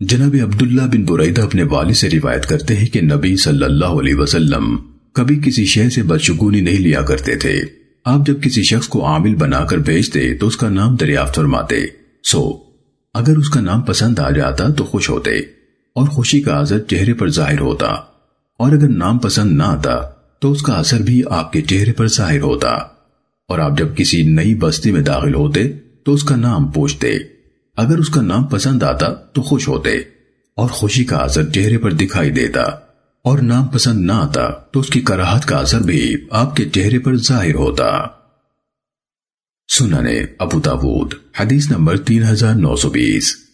جناب عبداللہ بن بریدہ اپنے والد سے روایت کرتے ہیں کہ نبی صلی اللہ علیہ وسلم کبھی کسی شے سے بدشگونی نہیں لیا کرتے تھے۔ آپ جب کسی شخص کو عامل بنا کر بھیجتے تو اس کا نام دریافت فرماتے۔ سو، اگر اس کا نام پسند آ جاتا تو خوش ہوتے اور خوشی کا اثر چہرے پر ظاہر ہوتا۔ اور اگر نام پسند نہ آتا تو اس کا اثر بھی آپ کے چہرے پر ظاہر ہوتا۔ اور آپ جب کسی نئی بستی میں داخل ہوتے تو اس کا نام پوچھتے۔ اگر اس کا نام پسند آتا تو خوش ہوتے اور خوشی کا اثر چہرے پر دکھائی دیتا اور نام پسند نہ آتا تو اس کی کراہت کا اثر بھی آپ کے چہرے پر ظاہر ہوتا۔ سننے ابو تابوت حدیث نمبر تین ہزار نو سو بیس۔